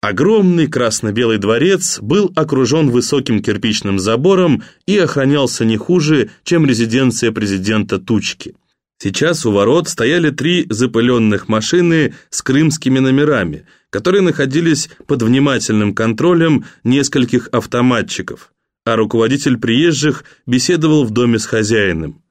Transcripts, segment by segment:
Огромный красно-белый дворец был окружен высоким кирпичным забором и охранялся не хуже, чем резиденция президента Тучки. Сейчас у ворот стояли три запыленных машины с крымскими номерами, которые находились под внимательным контролем нескольких автоматчиков, а руководитель приезжих беседовал в доме с хозяином.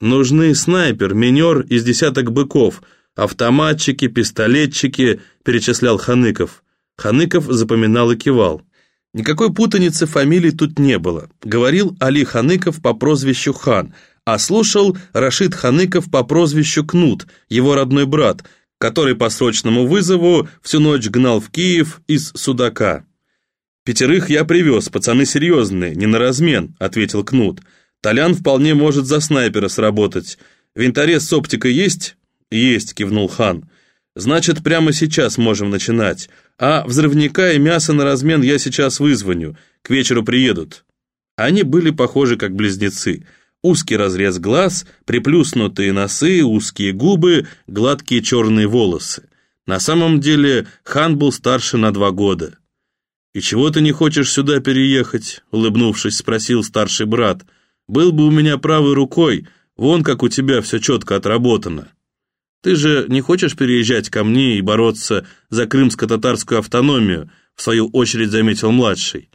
«Нужны снайпер, минер из десяток быков, автоматчики, пистолетчики», перечислял Ханыков – Ханыков запоминал и кивал. Никакой путаницы фамилий тут не было. Говорил Али Ханыков по прозвищу Хан, а слушал Рашид Ханыков по прозвищу Кнут, его родной брат, который по срочному вызову всю ночь гнал в Киев из Судака. «Пятерых я привез, пацаны серьезные, не на размен», — ответил Кнут. «Толян вполне может за снайпера сработать. Винторез с оптикой есть?» «Есть», — кивнул Хан. «Значит, прямо сейчас можем начинать. А взрывника и мясо на размен я сейчас вызвоню. К вечеру приедут». Они были похожи как близнецы. Узкий разрез глаз, приплюснутые носы, узкие губы, гладкие черные волосы. На самом деле хан был старше на два года. «И чего ты не хочешь сюда переехать?» — улыбнувшись, спросил старший брат. «Был бы у меня правой рукой, вон как у тебя все четко отработано». Ты же не хочешь переезжать ко мне и бороться за крымско-татарскую автономию, в свою очередь заметил младший.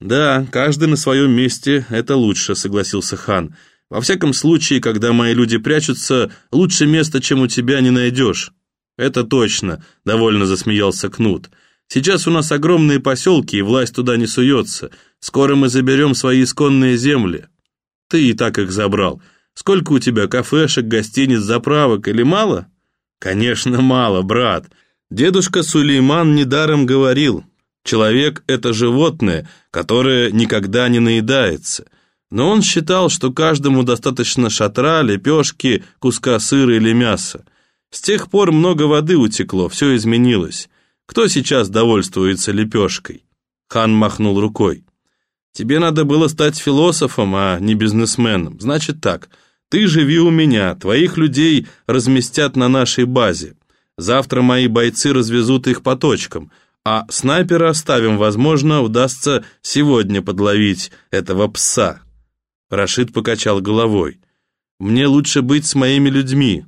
Да, каждый на своем месте, это лучше, согласился хан. Во всяком случае, когда мои люди прячутся, лучше места, чем у тебя, не найдешь. Это точно, довольно засмеялся Кнут. Сейчас у нас огромные поселки, и власть туда не суется. Скоро мы заберем свои исконные земли. Ты и так их забрал. Сколько у тебя кафешек, гостиниц, заправок или мало? Конечно, мало, брат. Дедушка Сулейман недаром говорил, человек – это животное, которое никогда не наедается. Но он считал, что каждому достаточно шатра, лепешки, куска сыра или мяса. С тех пор много воды утекло, все изменилось. Кто сейчас довольствуется лепешкой? Хан махнул рукой. Тебе надо было стать философом, а не бизнесменом. Значит так – ты живи у меня, твоих людей разместят на нашей базе. Завтра мои бойцы развезут их по точкам, а снайпера оставим, возможно, удастся сегодня подловить этого пса». Рашид покачал головой. «Мне лучше быть с моими людьми».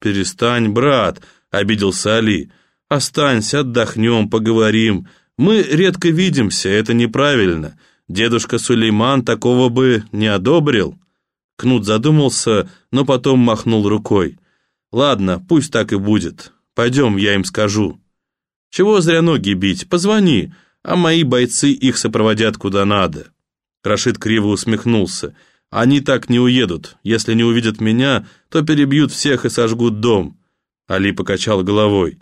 «Перестань, брат», — обиделся Али. «Останься, отдохнем, поговорим. Мы редко видимся, это неправильно. Дедушка Сулейман такого бы не одобрил». Кнут задумался, но потом махнул рукой. «Ладно, пусть так и будет. Пойдем, я им скажу». «Чего зря ноги бить? Позвони, а мои бойцы их сопроводят куда надо». Рашид криво усмехнулся. «Они так не уедут. Если не увидят меня, то перебьют всех и сожгут дом». Али покачал головой.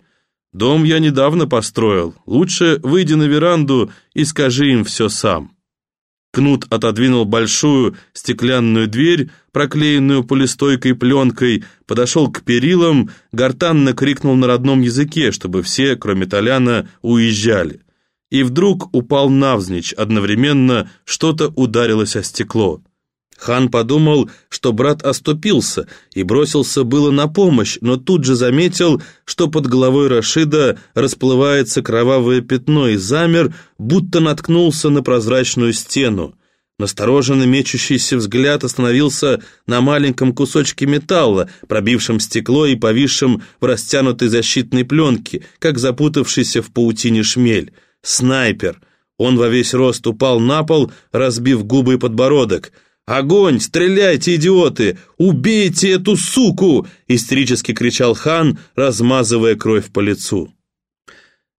«Дом я недавно построил. Лучше выйди на веранду и скажи им все сам». Кнут отодвинул большую стеклянную дверь, проклеенную полистойкой пленкой, подошел к перилам, гортанно крикнул на родном языке, чтобы все, кроме Толяна, уезжали. И вдруг упал навзничь, одновременно что-то ударилось о стекло. Хан подумал, что брат оступился и бросился было на помощь, но тут же заметил, что под головой Рашида расплывается кровавое пятно и замер, будто наткнулся на прозрачную стену. Настороженно мечущийся взгляд остановился на маленьком кусочке металла, пробившем стекло и повисшем в растянутой защитной пленке, как запутавшийся в паутине шмель. Снайпер! Он во весь рост упал на пол, разбив губы и подбородок — «Огонь! Стреляйте, идиоты! Убейте эту суку!» истерически кричал хан, размазывая кровь по лицу.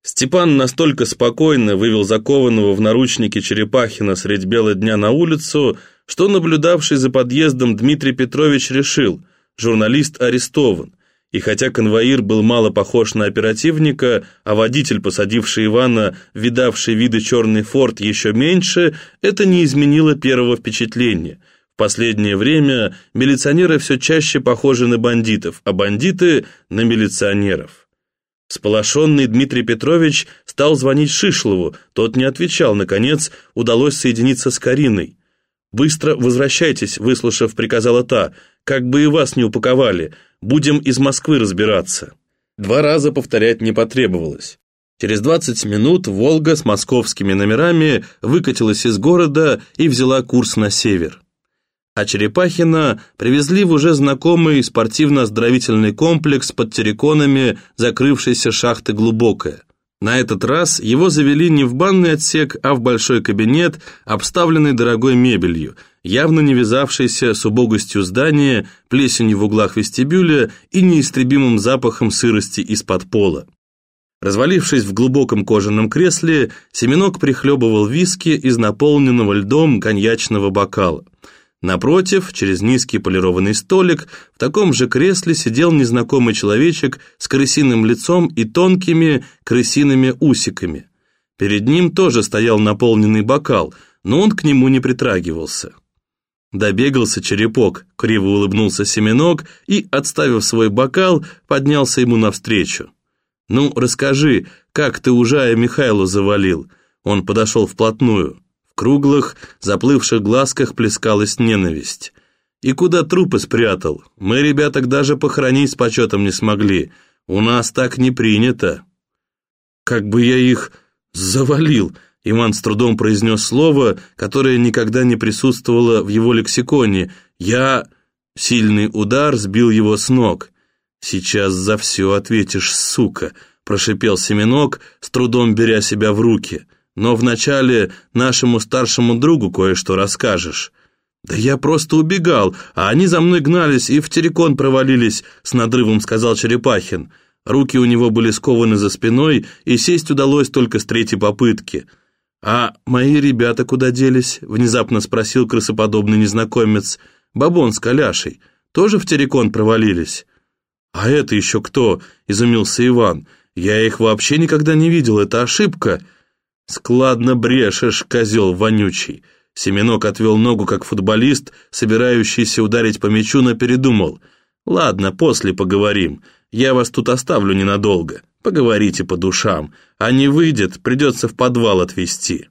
Степан настолько спокойно вывел закованного в наручники Черепахина средь бела дня на улицу, что наблюдавший за подъездом Дмитрий Петрович решил, журналист арестован, и хотя конвоир был мало похож на оперативника, а водитель, посадивший Ивана, видавший виды черный форт еще меньше, это не изменило первого впечатления. В последнее время милиционеры все чаще похожи на бандитов, а бандиты – на милиционеров. Сполошенный Дмитрий Петрович стал звонить Шишлову, тот не отвечал, наконец удалось соединиться с Кариной. «Быстро возвращайтесь», — выслушав, приказала та, «как бы и вас не упаковали, будем из Москвы разбираться». Два раза повторять не потребовалось. Через 20 минут «Волга» с московскими номерами выкатилась из города и взяла курс на север. А Черепахина привезли в уже знакомый спортивно-оздоровительный комплекс под терриконами закрывшейся шахты «Глубокая». На этот раз его завели не в банный отсек, а в большой кабинет, обставленный дорогой мебелью, явно не вязавшийся с убогостью здания, плесенью в углах вестибюля и неистребимым запахом сырости из-под пола. Развалившись в глубоком кожаном кресле, Семенок прихлебывал виски из наполненного льдом коньячного бокала. Напротив, через низкий полированный столик, в таком же кресле сидел незнакомый человечек с крысиным лицом и тонкими крысиными усиками. Перед ним тоже стоял наполненный бокал, но он к нему не притрагивался. Добегался черепок, криво улыбнулся Семенок и, отставив свой бокал, поднялся ему навстречу. «Ну, расскажи, как ты ужая Михайлу завалил?» Он подошел вплотную. В круглых, заплывших глазках плескалась ненависть. «И куда трупы спрятал? Мы, ребяток, даже похоронить с почетом не смогли. У нас так не принято». «Как бы я их завалил!» Иван с трудом произнес слово, которое никогда не присутствовало в его лексиконе. «Я...» Сильный удар сбил его с ног. «Сейчас за все ответишь, сука!» – прошипел Семенок, с трудом беря себя в руки. «Но вначале нашему старшему другу кое-что расскажешь». «Да я просто убегал, а они за мной гнались и в террикон провалились», – с надрывом сказал Черепахин. Руки у него были скованы за спиной, и сесть удалось только с третьей попытки. «А мои ребята куда делись?» – внезапно спросил крысоподобный незнакомец. «Бабон с Каляшей. Тоже в террикон провалились?» «А это еще кто?» – изумился Иван. «Я их вообще никогда не видел, это ошибка». «Складно брешешь, козел вонючий». Семенок отвел ногу, как футболист, собирающийся ударить по мячу, но передумал. «Ладно, после поговорим. Я вас тут оставлю ненадолго. Поговорите по душам. А не выйдет, придется в подвал отвезти».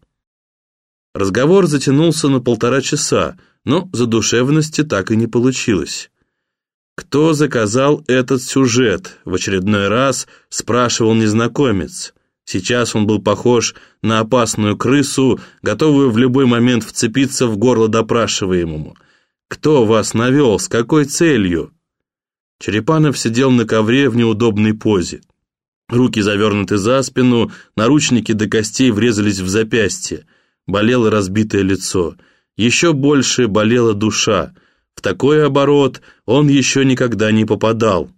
Разговор затянулся на полтора часа, но задушевности так и не получилось. «Кто заказал этот сюжет?» — в очередной раз спрашивал незнакомец. Сейчас он был похож на опасную крысу, готовую в любой момент вцепиться в горло допрашиваемому. «Кто вас навел? С какой целью?» Черепанов сидел на ковре в неудобной позе. Руки завернуты за спину, наручники до костей врезались в запястье. Болело разбитое лицо. Еще больше болела душа. В такой оборот он еще никогда не попадал.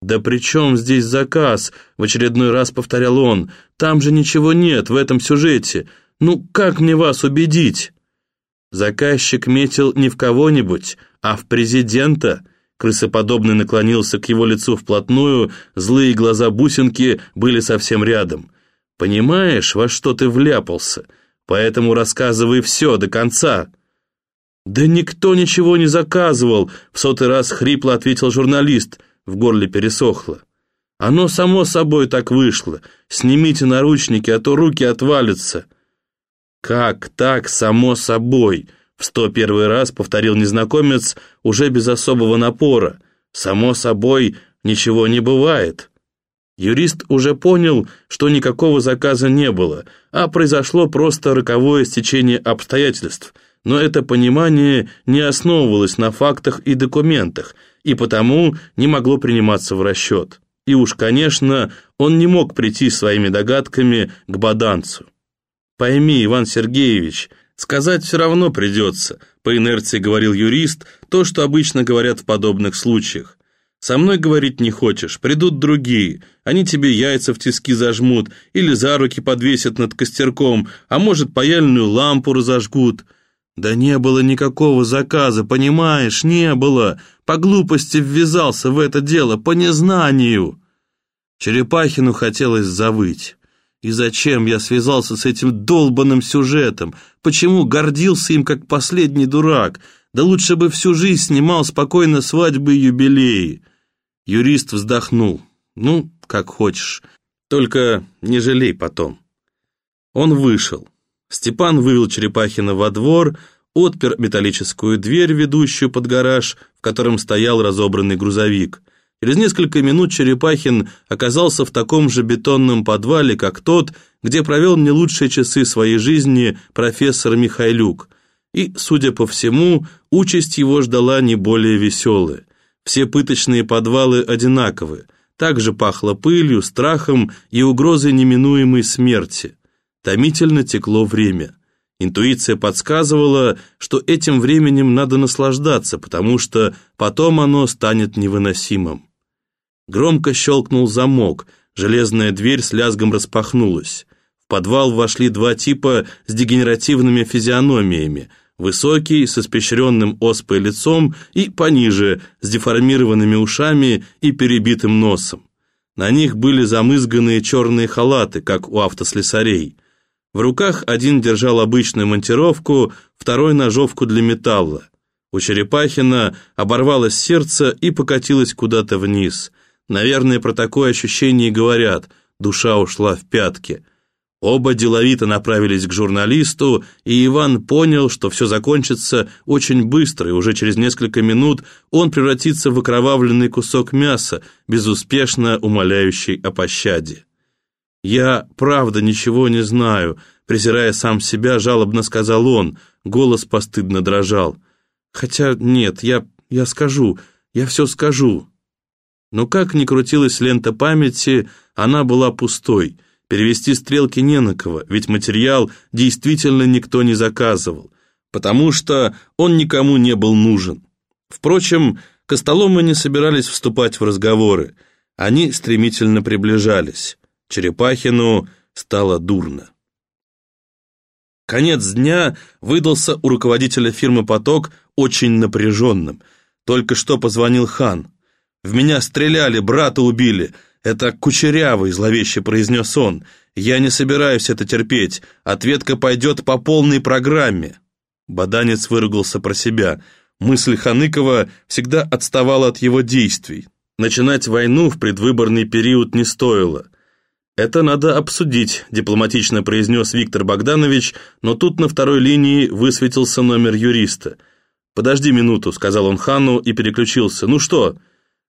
«Да при чем здесь заказ?» — в очередной раз повторял он. «Там же ничего нет в этом сюжете. Ну, как мне вас убедить?» Заказчик метил не в кого-нибудь, а в президента. Крысоподобный наклонился к его лицу вплотную, злые глаза бусинки были совсем рядом. «Понимаешь, во что ты вляпался? Поэтому рассказывай все до конца». «Да никто ничего не заказывал», — в сотый раз хрипло ответил журналист, в горле пересохло. «Оно само собой так вышло. Снимите наручники, а то руки отвалятся». «Как так, само собой?» — в сто первый раз повторил незнакомец уже без особого напора. «Само собой, ничего не бывает». Юрист уже понял, что никакого заказа не было, а произошло просто роковое стечение обстоятельств — но это понимание не основывалось на фактах и документах, и потому не могло приниматься в расчет. И уж, конечно, он не мог прийти своими догадками к баданцу. «Пойми, Иван Сергеевич, сказать все равно придется», по инерции говорил юрист, то, что обычно говорят в подобных случаях. «Со мной говорить не хочешь, придут другие, они тебе яйца в тиски зажмут или за руки подвесят над костерком, а может, паяльную лампу разожгут». «Да не было никакого заказа, понимаешь, не было. По глупости ввязался в это дело, по незнанию». Черепахину хотелось завыть. И зачем я связался с этим долбанным сюжетом? Почему гордился им, как последний дурак? Да лучше бы всю жизнь снимал спокойно свадьбы и юбилеи. Юрист вздохнул. Ну, как хочешь. Только не жалей потом. Он вышел. Степан вывел Черепахина во двор, отпер металлическую дверь, ведущую под гараж, в котором стоял разобранный грузовик. Через несколько минут Черепахин оказался в таком же бетонном подвале, как тот, где провел не лучшие часы своей жизни профессор Михайлюк. И, судя по всему, участь его ждала не более веселая. Все пыточные подвалы одинаковы. Также пахло пылью, страхом и угрозой неминуемой смерти. Томительно текло время. Интуиция подсказывала, что этим временем надо наслаждаться, потому что потом оно станет невыносимым. Громко щелкнул замок, железная дверь с лязгом распахнулась. В подвал вошли два типа с дегенеративными физиономиями, высокий, с испещренным оспой лицом и пониже, с деформированными ушами и перебитым носом. На них были замызганные черные халаты, как у автослесарей. В руках один держал обычную монтировку, второй ножовку для металла. У Черепахина оборвалось сердце и покатилось куда-то вниз. Наверное, про такое ощущение говорят «душа ушла в пятки». Оба деловито направились к журналисту, и Иван понял, что все закончится очень быстро, и уже через несколько минут он превратится в окровавленный кусок мяса, безуспешно умоляющий о пощаде. «Я, правда, ничего не знаю», — презирая сам себя, жалобно сказал он, голос постыдно дрожал. «Хотя нет, я, я скажу, я все скажу». Но как ни крутилась лента памяти, она была пустой. Перевести стрелки не на кого, ведь материал действительно никто не заказывал, потому что он никому не был нужен. Впрочем, Костоломы не собирались вступать в разговоры. Они стремительно приближались. Черепахину стало дурно. Конец дня выдался у руководителя фирмы «Поток» очень напряженным. Только что позвонил хан. «В меня стреляли, брата убили. Это кучерявый», — зловеще произнес он. «Я не собираюсь это терпеть. Ответка пойдет по полной программе». Баданец выругался про себя. Мысль Ханыкова всегда отставала от его действий. Начинать войну в предвыборный период не стоило. «Это надо обсудить», – дипломатично произнес Виктор Богданович, но тут на второй линии высветился номер юриста. «Подожди минуту», – сказал он хану и переключился. «Ну что?»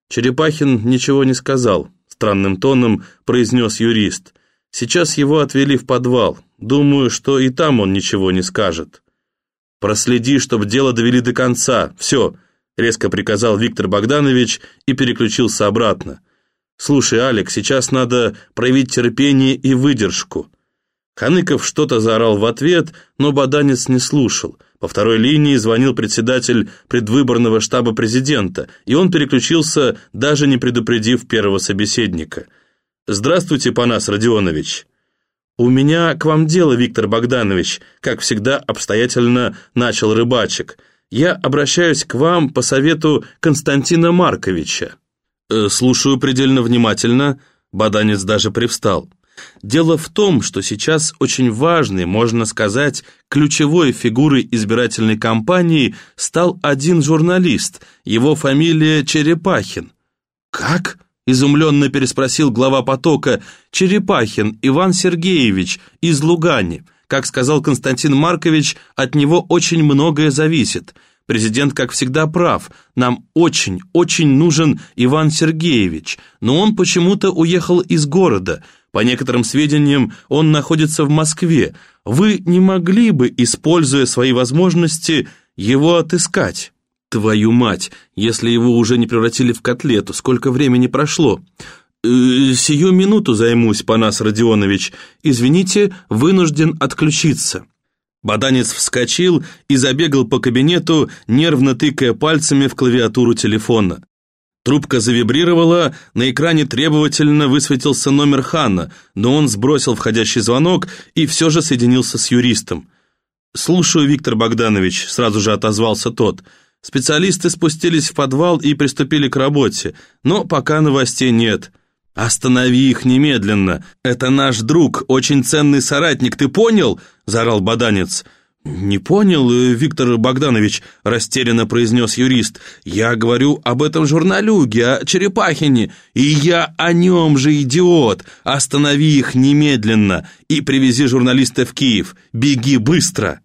Черепахин ничего не сказал, странным тоном произнес юрист. «Сейчас его отвели в подвал. Думаю, что и там он ничего не скажет». «Проследи, чтобы дело довели до конца. Все», – резко приказал Виктор Богданович и переключился обратно. «Слушай, Алик, сейчас надо проявить терпение и выдержку». Ханыков что-то заорал в ответ, но Баданец не слушал. По второй линии звонил председатель предвыборного штаба президента, и он переключился, даже не предупредив первого собеседника. «Здравствуйте, Панас Родионович». «У меня к вам дело, Виктор Богданович», как всегда обстоятельно начал рыбачик. «Я обращаюсь к вам по совету Константина Марковича». Э, «Слушаю предельно внимательно», — Баданец даже привстал. «Дело в том, что сейчас очень важной, можно сказать, ключевой фигурой избирательной кампании стал один журналист, его фамилия Черепахин». «Как?» — изумленно переспросил глава потока. «Черепахин Иван Сергеевич из Лугани. Как сказал Константин Маркович, от него очень многое зависит». Президент, как всегда, прав. Нам очень, очень нужен Иван Сергеевич, но он почему-то уехал из города. По некоторым сведениям, он находится в Москве. Вы не могли бы, используя свои возможности, его отыскать? Твою мать, если его уже не превратили в котлету, сколько времени прошло? «Э, «Сию минуту займусь, Панас Родионович. Извините, вынужден отключиться». Баданец вскочил и забегал по кабинету, нервно тыкая пальцами в клавиатуру телефона. Трубка завибрировала, на экране требовательно высветился номер Ханна, но он сбросил входящий звонок и все же соединился с юристом. «Слушаю, Виктор Богданович», — сразу же отозвался тот. «Специалисты спустились в подвал и приступили к работе, но пока новостей нет». «Останови их немедленно! Это наш друг, очень ценный соратник, ты понял?» – заорал Баданец. «Не понял, э, Виктор Богданович», – растерянно произнес юрист. «Я говорю об этом журналюге, о Черепахине, и я о нем же, идиот! Останови их немедленно и привези журналиста в Киев. Беги быстро!»